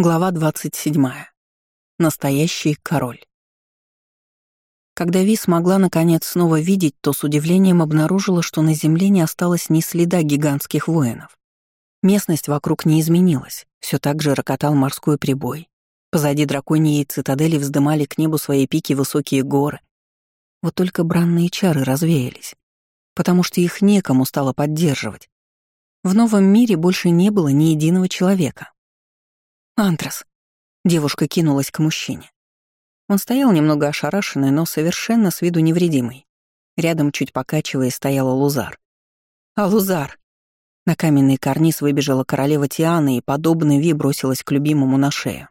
Глава 27. Настоящий король. Когда Ви смогла наконец снова видеть, то с удивлением обнаружила, что на земле не осталось ни следа гигантских воинов. Местность вокруг не изменилась, все так же рокотал морской прибой. Позади драконьей цитадели вздымали к небу свои пики высокие горы. Вот только бранные чары развеялись, потому что их некому стало поддерживать. В новом мире больше не было ни единого человека, «Антрас». Девушка кинулась к мужчине. Он стоял немного ошарашенный, но совершенно с виду невредимый. Рядом, чуть покачиваясь, стояла Лузар. «А Лузар!» На каменный карниз выбежала королева Тиана и, подобно Ви, бросилась к любимому на шею.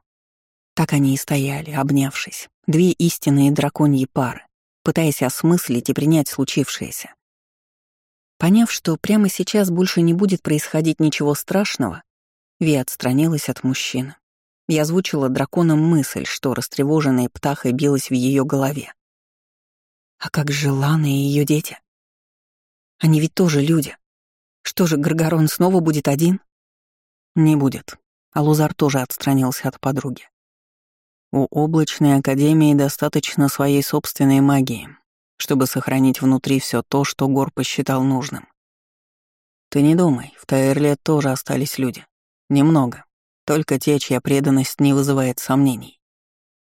Так они и стояли, обнявшись, две истинные драконьи пары, пытаясь осмыслить и принять случившееся. Поняв, что прямо сейчас больше не будет происходить ничего страшного, Ви отстранилась от мужчины. Я озвучила драконам мысль, что растревоженная птахой билась в ее голове. А как же Лана и ее дети? Они ведь тоже люди. Что же, Гаргарон снова будет один? Не будет. А Лузар тоже отстранился от подруги. У облачной академии достаточно своей собственной магии, чтобы сохранить внутри все то, что Гор посчитал нужным. Ты не думай, в Таэрле тоже остались люди. Немного. Только те, чья преданность не вызывает сомнений.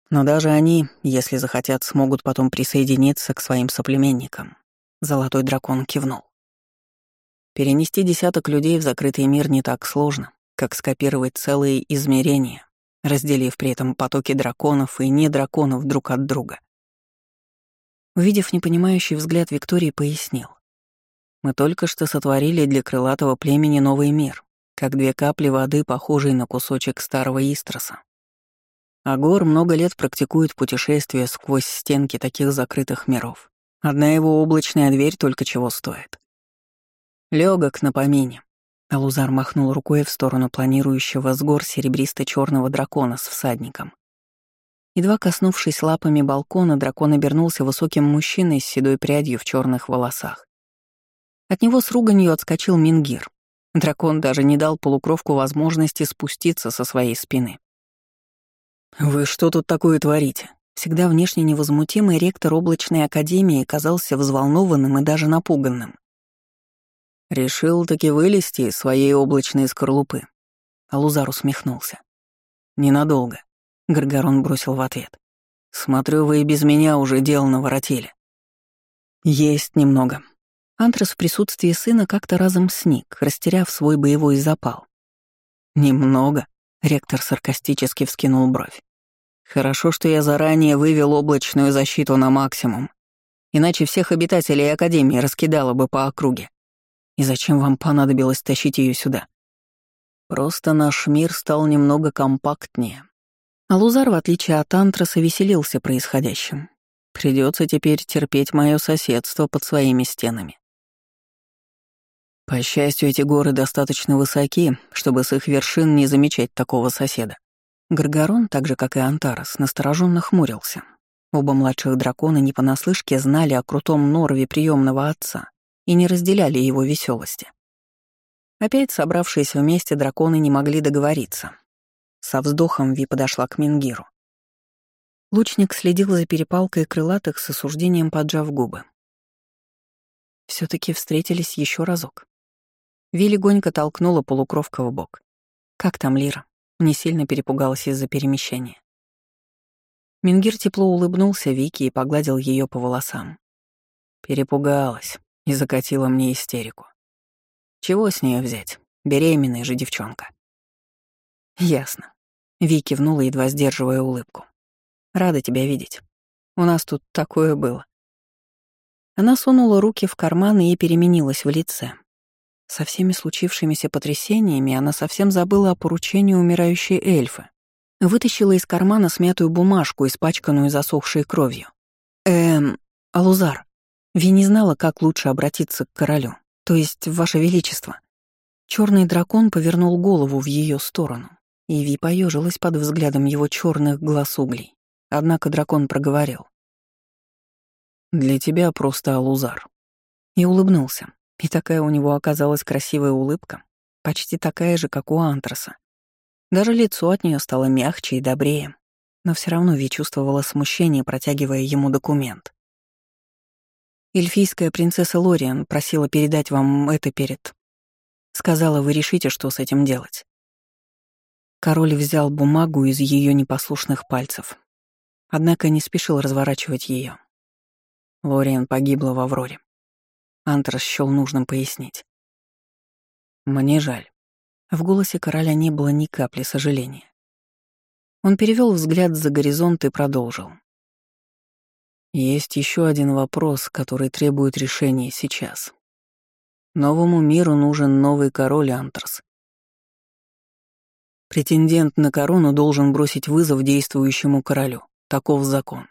Но даже они, если захотят, смогут потом присоединиться к своим соплеменникам. Золотой дракон кивнул. Перенести десяток людей в закрытый мир не так сложно, как скопировать целые измерения, разделив при этом потоки драконов и не драконов друг от друга. Увидев непонимающий взгляд Виктории, пояснил. «Мы только что сотворили для крылатого племени новый мир, как две капли воды, похожие на кусочек старого истроса. Агор много лет практикует путешествия сквозь стенки таких закрытых миров. Одна его облачная дверь только чего стоит. Легок на помине. Алузар махнул рукой в сторону планирующего с гор серебристо черного дракона с всадником. Едва коснувшись лапами балкона, дракон обернулся высоким мужчиной с седой прядью в черных волосах. От него с руганью отскочил Мингир, Дракон даже не дал полукровку возможности спуститься со своей спины. «Вы что тут такое творите?» Всегда внешне невозмутимый ректор облачной академии казался взволнованным и даже напуганным. Решил таки вылезти из своей облачной скорлупы. Алузар усмехнулся. «Ненадолго», — Гаргарон бросил в ответ. «Смотрю, вы и без меня уже дело наворотили». «Есть немного», Антрас в присутствии сына как-то разом сник, растеряв свой боевой запал. «Немного», — ректор саркастически вскинул бровь. «Хорошо, что я заранее вывел облачную защиту на максимум, иначе всех обитателей Академии раскидало бы по округе. И зачем вам понадобилось тащить ее сюда? Просто наш мир стал немного компактнее». А Лузар, в отличие от Антраса, веселился происходящим. Придется теперь терпеть мое соседство под своими стенами. По счастью, эти горы достаточно высоки, чтобы с их вершин не замечать такого соседа. Гаргарон, так же как и Антарес, настороженно хмурился. Оба младших дракона не понаслышке знали о крутом норове приемного отца и не разделяли его веселости. Опять собравшись вместе, драконы не могли договориться. Со вздохом Ви подошла к Мингиру. Лучник следил за перепалкой крылатых с осуждением, поджав губы. все таки встретились еще разок. Ви толкнула полукровка в бок. «Как там Лира?» Не сильно перепугалась из-за перемещения. Мингир тепло улыбнулся Вике и погладил ее по волосам. Перепугалась и закатила мне истерику. Чего с нее взять? Беременная же девчонка. Ясно. Ви кивнула, едва сдерживая улыбку. Рада тебя видеть. У нас тут такое было. Она сунула руки в карманы и переменилась в лице, со всеми случившимися потрясениями она совсем забыла о поручении умирающей эльфы. Вытащила из кармана смятую бумажку, испачканную засохшей кровью. «Эм, Алузар, Ви не знала, как лучше обратиться к королю, то есть Ваше Величество». Черный дракон повернул голову в ее сторону, и Ви поежилась под взглядом его черных глаз углей. Однако дракон проговорил. «Для тебя просто Алузар». И улыбнулся. И такая у него оказалась красивая улыбка, почти такая же, как у Антраса. Даже лицо от нее стало мягче и добрее, но все равно Ви чувствовала смущение, протягивая ему документ. Эльфийская принцесса Лориан просила передать вам это перед. Сказала, вы решите, что с этим делать. Король взял бумагу из ее непослушных пальцев, однако не спешил разворачивать ее. Лориан погибла в Авроре. Антрас счел нужным пояснить. «Мне жаль». В голосе короля не было ни капли сожаления. Он перевел взгляд за горизонт и продолжил. Есть еще один вопрос, который требует решения сейчас. Новому миру нужен новый король Антрас. Претендент на корону должен бросить вызов действующему королю. Таков закон.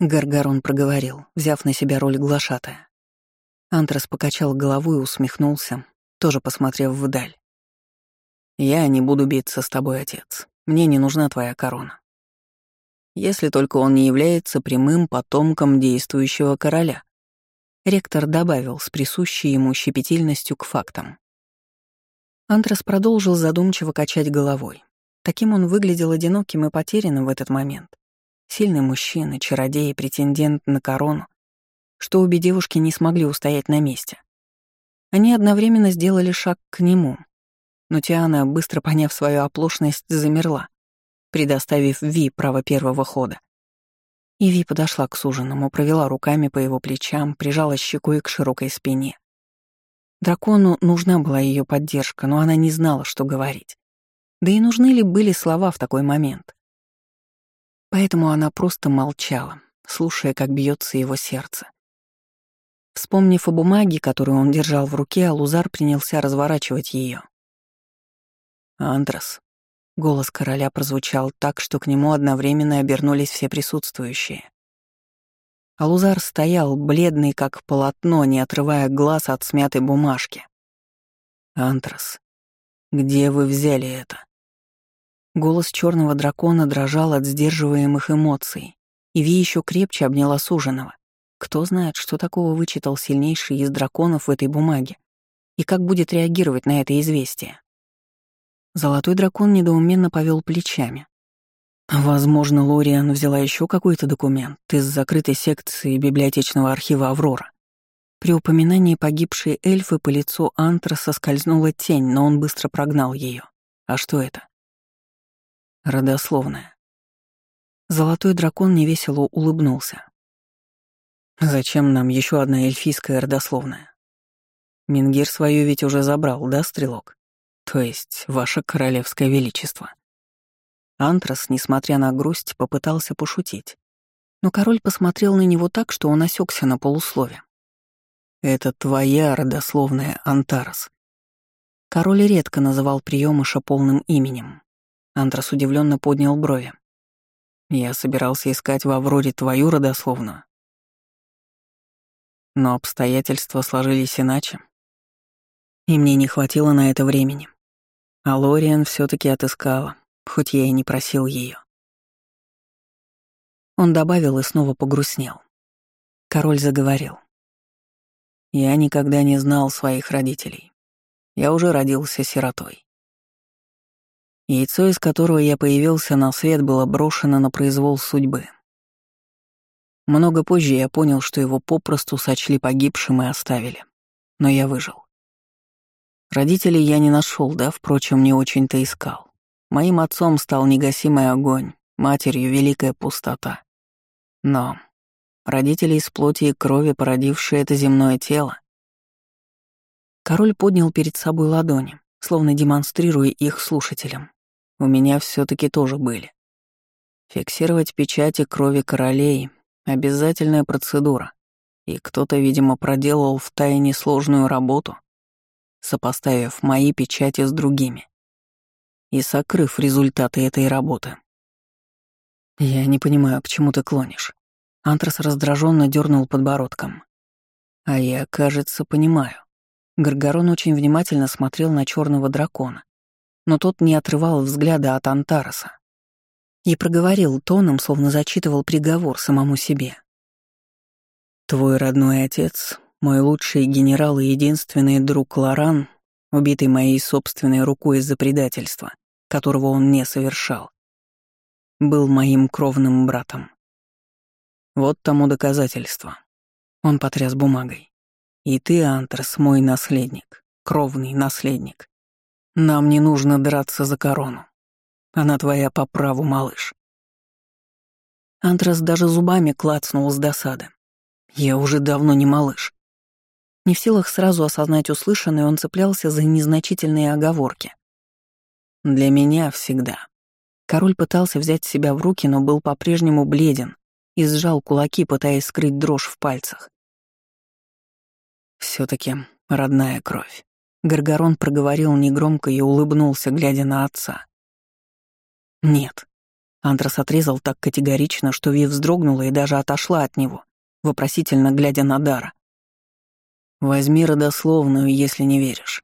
Гаргарон проговорил, взяв на себя роль глашатая. Антрас покачал головой и усмехнулся, тоже посмотрев вдаль. «Я не буду биться с тобой, отец. Мне не нужна твоя корона если только он не является прямым потомком действующего короля. Ректор добавил с присущей ему щепетильностью к фактам. Антрас продолжил задумчиво качать головой. Таким он выглядел одиноким и потерянным в этот момент. Сильный мужчина, чародей и претендент на корону, что обе девушки не смогли устоять на месте. Они одновременно сделали шаг к нему, но Тиана, быстро поняв свою оплошность, замерла, предоставив Ви право первого хода. И Ви подошла к суженому, провела руками по его плечам, прижала щекой к широкой спине. Дракону нужна была ее поддержка, но она не знала, что говорить. Да и нужны ли были слова в такой момент? Поэтому она просто молчала, слушая, как бьется его сердце. Вспомнив о бумаге, которую он держал в руке, Алузар принялся разворачивать ее. «Андрес», Голос короля прозвучал так, что к нему одновременно обернулись все присутствующие. Алузар стоял, бледный как полотно, не отрывая глаз от смятой бумажки. «Антрас, где вы взяли это?» Голос черного дракона дрожал от сдерживаемых эмоций, и Ви еще крепче обняла суженого. Кто знает, что такого вычитал сильнейший из драконов в этой бумаге, и как будет реагировать на это известие. Золотой дракон недоуменно повел плечами. Возможно, Лориан взяла еще какой-то документ из закрытой секции библиотечного архива «Аврора». При упоминании погибшей эльфы по лицу Антраса скользнула тень, но он быстро прогнал ее. А что это? Родословная. Золотой дракон невесело улыбнулся. Зачем нам еще одна эльфийская родословная? Мингир свою ведь уже забрал, да, стрелок? То есть, ваше королевское величество. Антрас, несмотря на грусть, попытался пошутить. Но король посмотрел на него так, что он осекся на полуслове. «Это твоя родословная, Антарас». Король редко называл приемыша полным именем. Антрас удивленно поднял брови. «Я собирался искать в Авроре твою родословную». Но обстоятельства сложились иначе. И мне не хватило на это времени. А Лориан все таки отыскала, хоть я и не просил ее. Он добавил и снова погрустнел. Король заговорил. «Я никогда не знал своих родителей. Я уже родился сиротой. Яйцо, из которого я появился на свет, было брошено на произвол судьбы. Много позже я понял, что его попросту сочли погибшим и оставили. Но я выжил. Родителей я не нашел, да, впрочем, не очень-то искал. Моим отцом стал негасимый огонь, матерью — великая пустота. Но родители из плоти и крови, породившие это земное тело... Король поднял перед собой ладони, словно демонстрируя их слушателям. У меня все таки тоже были. Фиксировать печати крови королей — обязательная процедура, и кто-то, видимо, проделал в тайне сложную работу — сопоставив мои печати с другими и сокрыв результаты этой работы. «Я не понимаю, к чему ты клонишь». Антрас раздраженно дернул подбородком. «А я, кажется, понимаю». Гаргарон очень внимательно смотрел на черного дракона, но тот не отрывал взгляда от Антараса и проговорил тоном, словно зачитывал приговор самому себе. «Твой родной отец мой лучший генерал и единственный друг Лоран, убитый моей собственной рукой из-за предательства, которого он не совершал, был моим кровным братом. Вот тому доказательство. Он потряс бумагой. И ты, Антрас, мой наследник, кровный наследник. Нам не нужно драться за корону. Она твоя по праву, малыш. Антрас даже зубами клацнул с досады. Я уже давно не малыш. Не в силах сразу осознать услышанное, он цеплялся за незначительные оговорки. Для меня всегда. Король пытался взять себя в руки, но был по-прежнему бледен и сжал кулаки, пытаясь скрыть дрожь в пальцах. все таки родная кровь. Гаргорон проговорил негромко и улыбнулся, глядя на отца. «Нет». Антрас отрезал так категорично, что Ви вздрогнула и даже отошла от него, вопросительно глядя на Дара. «Возьми родословную, если не веришь».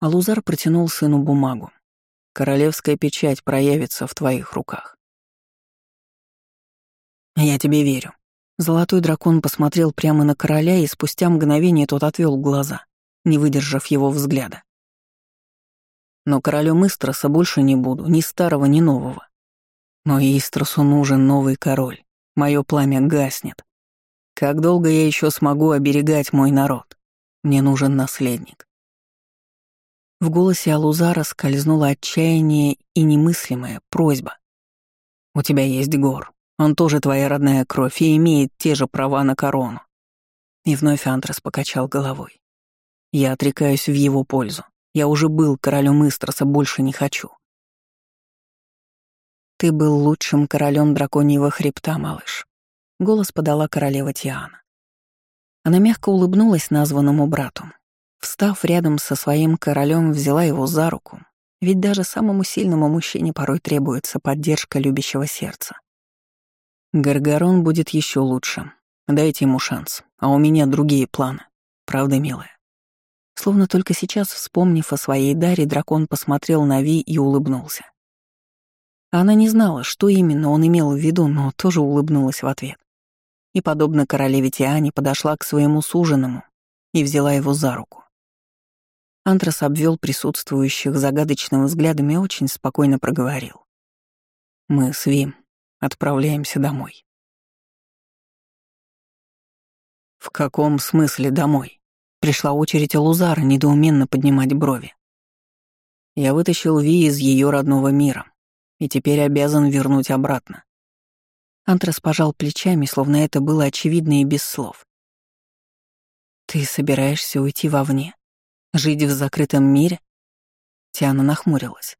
Алузар протянул сыну бумагу. «Королевская печать проявится в твоих руках». «Я тебе верю». Золотой дракон посмотрел прямо на короля, и спустя мгновение тот отвел глаза, не выдержав его взгляда. «Но королем Истроса больше не буду, ни старого, ни нового. Но Истросу нужен новый король. Мое пламя гаснет. Как долго я еще смогу оберегать мой народ? Мне нужен наследник. В голосе Алузара скользнуло отчаяние и немыслимая просьба. «У тебя есть Гор. Он тоже твоя родная кровь и имеет те же права на корону». И вновь Антрас покачал головой. «Я отрекаюсь в его пользу. Я уже был королем Истроса, больше не хочу». «Ты был лучшим королем драконьего хребта, малыш», — голос подала королева Тиана. Она мягко улыбнулась названному брату. Встав рядом со своим королем, взяла его за руку, ведь даже самому сильному мужчине порой требуется поддержка любящего сердца. Гаргарон будет еще лучше. Дайте ему шанс, а у меня другие планы. Правда, милая? Словно только сейчас, вспомнив о своей даре, дракон посмотрел на Ви и улыбнулся. Она не знала, что именно он имел в виду, но тоже улыбнулась в ответ и, подобно королеве Тиане, подошла к своему суженому и взяла его за руку. Антрас обвел присутствующих загадочным взглядом и очень спокойно проговорил. «Мы с Вим отправляемся домой». «В каком смысле домой?» Пришла очередь Лузара недоуменно поднимать брови. Я вытащил Ви из ее родного мира и теперь обязан вернуть обратно. Антрас пожал плечами, словно это было очевидно и без слов. «Ты собираешься уйти вовне? Жить в закрытом мире?» Тиана нахмурилась.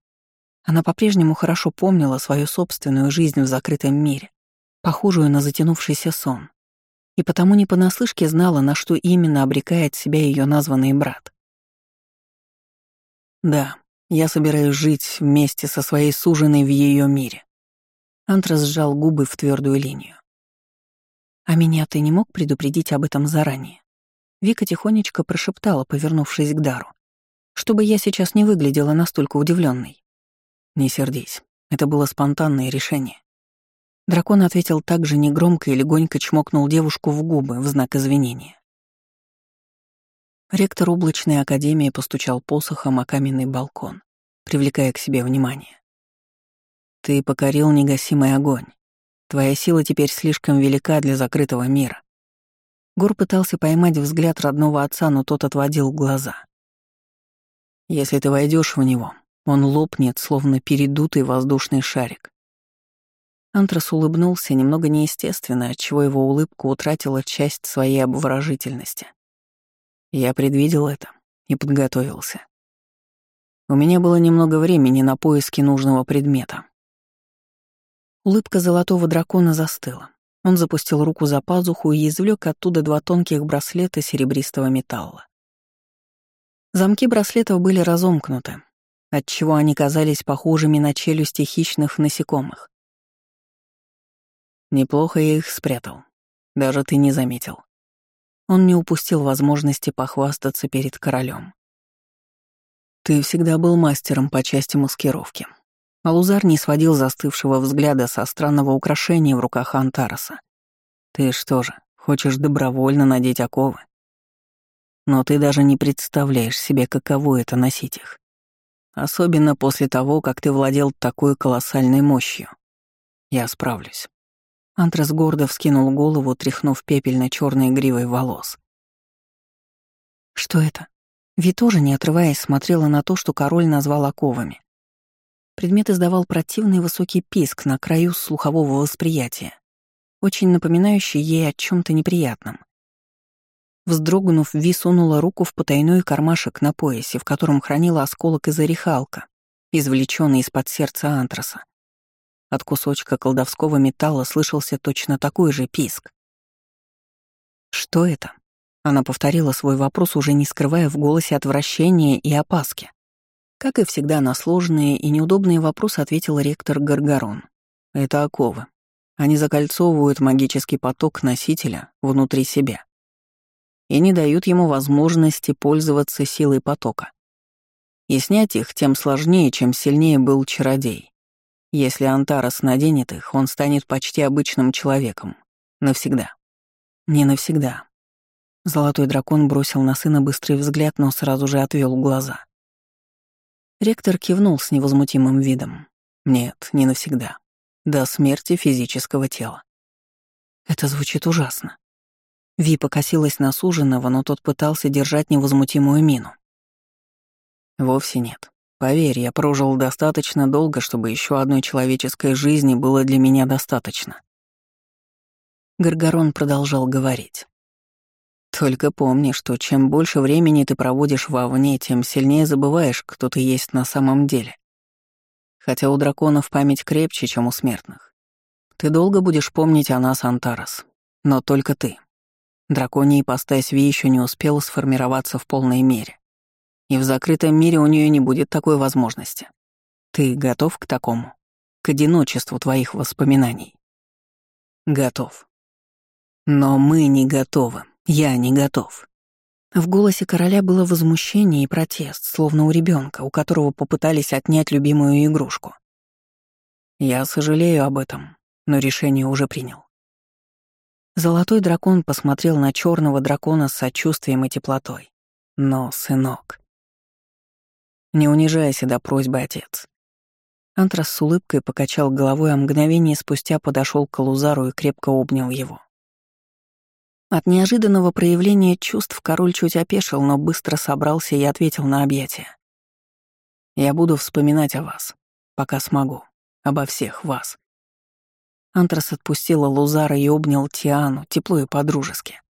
Она по-прежнему хорошо помнила свою собственную жизнь в закрытом мире, похожую на затянувшийся сон, и потому не понаслышке знала, на что именно обрекает себя ее названный брат. «Да, я собираюсь жить вместе со своей суженой в ее мире. Антрас сжал губы в твердую линию. «А меня ты не мог предупредить об этом заранее?» Вика тихонечко прошептала, повернувшись к Дару. «Чтобы я сейчас не выглядела настолько удивленной. «Не сердись, это было спонтанное решение». Дракон ответил так же негромко и легонько чмокнул девушку в губы в знак извинения. Ректор облачной академии постучал посохом о каменный балкон, привлекая к себе внимание. Ты покорил негасимый огонь. Твоя сила теперь слишком велика для закрытого мира. Гор пытался поймать взгляд родного отца, но тот отводил глаза. Если ты войдешь в него, он лопнет, словно передутый воздушный шарик. Антрас улыбнулся немного неестественно, отчего его улыбка утратила часть своей обворожительности. Я предвидел это и подготовился. У меня было немного времени на поиски нужного предмета. Улыбка золотого дракона застыла. Он запустил руку за пазуху и извлек оттуда два тонких браслета серебристого металла. Замки браслетов были разомкнуты, отчего они казались похожими на челюсти хищных насекомых. Неплохо я их спрятал. Даже ты не заметил. Он не упустил возможности похвастаться перед королем. Ты всегда был мастером по части маскировки. Алузар не сводил застывшего взгляда со странного украшения в руках Антараса. «Ты что же, хочешь добровольно надеть оковы? Но ты даже не представляешь себе, каково это носить их. Особенно после того, как ты владел такой колоссальной мощью. Я справлюсь. Антрас гордо вскинул голову, тряхнув пепельно черной гривой волос. Что это? Ви тоже, не отрываясь, смотрела на то, что король назвал оковами. Предмет издавал противный высокий писк на краю слухового восприятия, очень напоминающий ей о чем то неприятном. Вздрогнув, Ви сунула руку в потайной кармашек на поясе, в котором хранила осколок из орехалка, извлеченный из-под сердца антраса. От кусочка колдовского металла слышался точно такой же писк. «Что это?» Она повторила свой вопрос, уже не скрывая в голосе отвращения и опаски. Как и всегда на сложные и неудобные вопросы ответил ректор Гаргарон. «Это оковы. Они закольцовывают магический поток носителя внутри себя и не дают ему возможности пользоваться силой потока. И снять их тем сложнее, чем сильнее был чародей. Если Антарас наденет их, он станет почти обычным человеком. Навсегда. Не навсегда. Золотой дракон бросил на сына быстрый взгляд, но сразу же отвел глаза. Ректор кивнул с невозмутимым видом. Нет, не навсегда. До смерти физического тела. Это звучит ужасно. Ви покосилась на суженого, но тот пытался держать невозмутимую мину. Вовсе нет. Поверь, я прожил достаточно долго, чтобы еще одной человеческой жизни было для меня достаточно. Гаргарон продолжал говорить. Только помни, что чем больше времени ты проводишь вовне, тем сильнее забываешь, кто ты есть на самом деле. Хотя у драконов память крепче, чем у смертных. Ты долго будешь помнить о нас, Антарас, но только ты. Драконий ипостась Ви еще не успела сформироваться в полной мере. И в закрытом мире у нее не будет такой возможности. Ты готов к такому? К одиночеству твоих воспоминаний? Готов. Но мы не готовы. Я не готов. В голосе короля было возмущение и протест, словно у ребенка, у которого попытались отнять любимую игрушку. Я сожалею об этом, но решение уже принял. Золотой дракон посмотрел на черного дракона с сочувствием и теплотой. Но, сынок... Не унижайся до просьбы, отец. Антрас с улыбкой покачал головой, а мгновение спустя подошел к Лузару и крепко обнял его. От неожиданного проявления чувств король чуть опешил, но быстро собрался и ответил на объятия. «Я буду вспоминать о вас, пока смогу, обо всех вас. Антрас отпустила Лузара и обнял Тиану, тепло и подружески.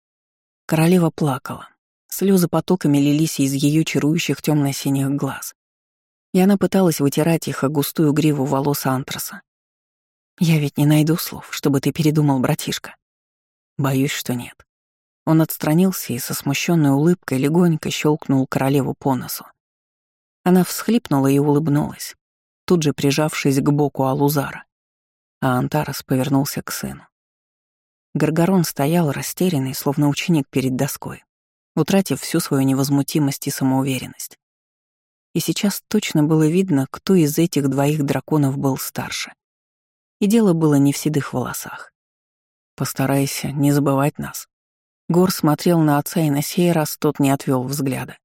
Королева плакала. Слезы потоками лились из ее чарующих темно синих глаз. И она пыталась вытирать их о густую гриву волос Антраса. «Я ведь не найду слов, чтобы ты передумал, братишка». «Боюсь, что нет». Он отстранился и со смущенной улыбкой легонько щелкнул королеву по носу. Она всхлипнула и улыбнулась, тут же прижавшись к боку Алузара а Антарас повернулся к сыну. Гаргарон стоял растерянный, словно ученик перед доской, утратив всю свою невозмутимость и самоуверенность. И сейчас точно было видно, кто из этих двоих драконов был старше. И дело было не в седых волосах. «Постарайся не забывать нас». Гор смотрел на отца, и на сей раз тот не отвел взгляда.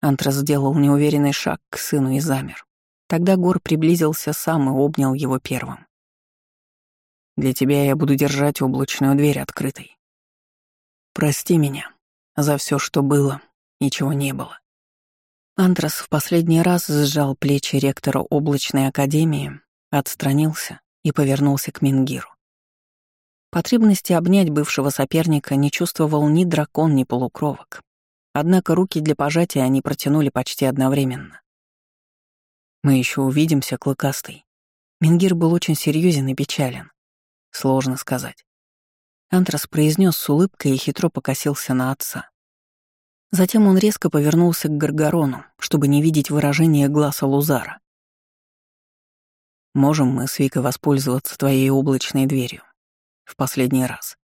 Антрас сделал неуверенный шаг к сыну и замер. Тогда Гор приблизился сам и обнял его первым. Для тебя я буду держать облачную дверь открытой. Прости меня за все, что было, ничего не было. Антрас в последний раз сжал плечи ректора облачной академии, отстранился и повернулся к Мингиру. Потребности обнять бывшего соперника не чувствовал ни дракон, ни полукровок. Однако руки для пожатия они протянули почти одновременно. «Мы еще увидимся, Клыкастый». Мингир был очень серьезен и печален. Сложно сказать. Антрас произнес с улыбкой и хитро покосился на отца. Затем он резко повернулся к Гаргарону, чтобы не видеть выражения глаза Лузара. «Можем мы с Викой воспользоваться твоей облачной дверью? В последний раз».